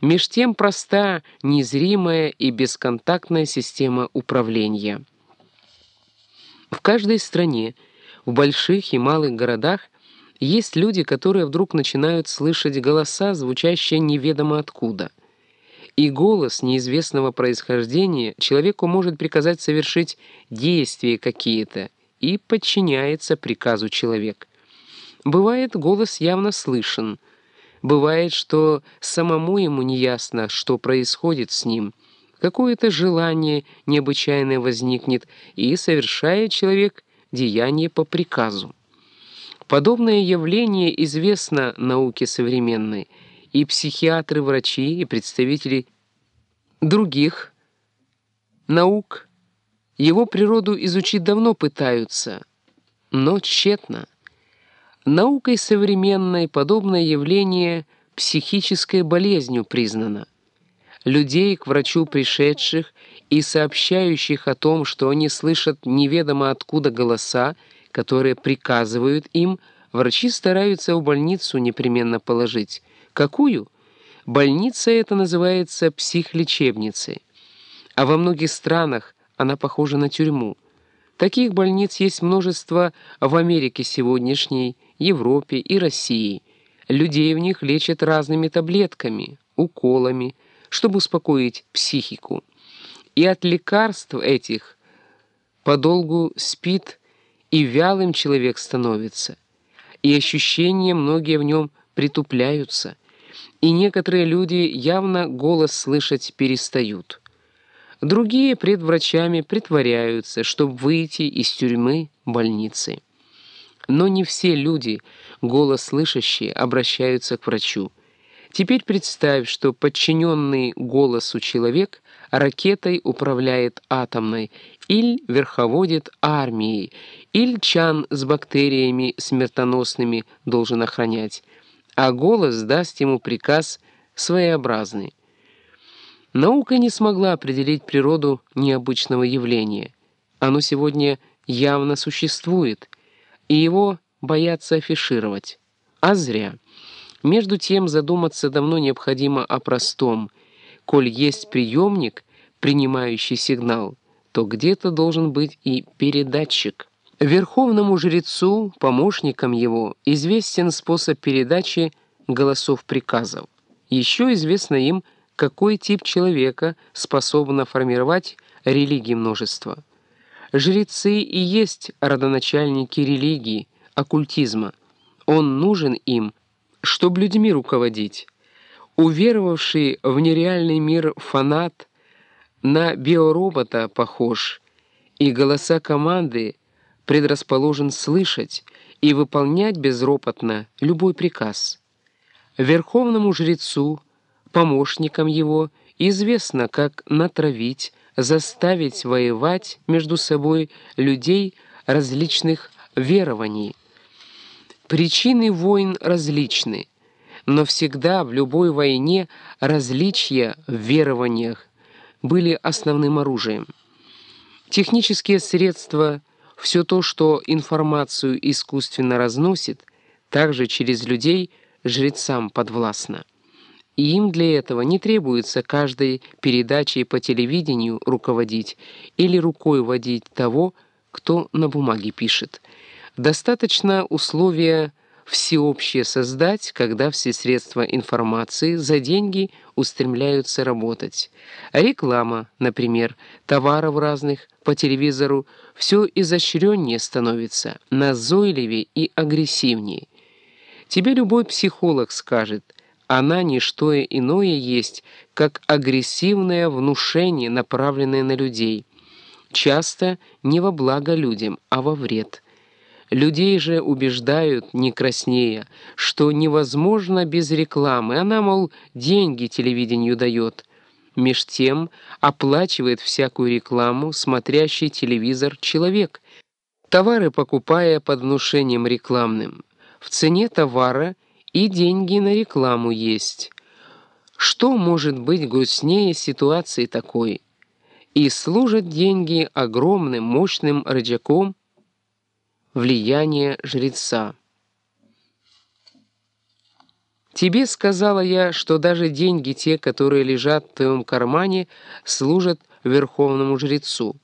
Меж тем проста, незримая и бесконтактная система управления. В каждой стране, в больших и малых городах, есть люди, которые вдруг начинают слышать голоса, звучащие неведомо откуда. И голос неизвестного происхождения человеку может приказать совершить действия какие-то, и подчиняется приказу человек. Бывает, голос явно слышен. Бывает, что самому ему неясно, что происходит с ним. Какое-то желание необычайное возникнет, и совершает человек деяние по приказу. Подобное явление известно науке современной, и психиатры, врачи, и представители других наук его природу изучить давно пытаются, но тщетно. Наукой современной подобное явление психической болезнью признано. Людей к врачу пришедших и сообщающих о том, что они слышат неведомо откуда голоса, которые приказывают им, врачи стараются в больницу непременно положить. Какую? Больница это называется психлечебницей. А во многих странах она похожа на тюрьму. Таких больниц есть множество в Америке сегодняшней, Европе и России. Людей в них лечат разными таблетками, уколами, чтобы успокоить психику. И от лекарств этих подолгу спит и вялым человек становится, и ощущения многие в нем притупляются, и некоторые люди явно голос слышать перестают. Другие пред врачами притворяются, чтобы выйти из тюрьмы больницы. Но не все люди, голос слышащие, обращаются к врачу. Теперь представь, что подчиненный голосу человек ракетой управляет атомной, или верховодит армией, или чан с бактериями смертоносными должен охранять, а голос даст ему приказ своеобразный. Наука не смогла определить природу необычного явления. Оно сегодня явно существует, и его боятся афишировать. А зря. Между тем задуматься давно необходимо о простом. Коль есть приемник, принимающий сигнал, то где-то должен быть и передатчик. Верховному жрецу, помощникам его, известен способ передачи голосов приказов. Еще известно им, какой тип человека способен формировать религии множества. Жрецы и есть родоначальники религии, оккультизма. Он нужен им, чтобы людьми руководить. Уверовавший в нереальный мир фанат на биоробота похож, и голоса команды предрасположен слышать и выполнять безропотно любой приказ. Верховному жрецу, помощникам его, известно, как натравить, заставить воевать между собой людей различных верований. Причины войн различны, но всегда в любой войне различия в верованиях были основным оружием. Технические средства, все то, что информацию искусственно разносит, также через людей жрецам подвластно. И им для этого не требуется каждой передачей по телевидению руководить или рукой водить того, кто на бумаге пишет. Достаточно условия всеобщее создать, когда все средства информации за деньги устремляются работать. реклама, например, товаров разных по телевизору все изощреннее становится, назойливее и агрессивнее. Тебе любой психолог скажет, она не что иное есть, как агрессивное внушение, направленное на людей. Часто не во благо людям, а во вред. Людей же убеждают, не краснея, что невозможно без рекламы. Она, мол, деньги телевидению дает. Меж тем оплачивает всякую рекламу смотрящий телевизор человек, товары покупая под внушением рекламным. В цене товара и деньги на рекламу есть. Что может быть грустнее ситуации такой? И служат деньги огромным мощным рычагом влияние жреца. Тебе сказала я, что даже деньги те, которые лежат в твоем кармане, служат верховному жрецу.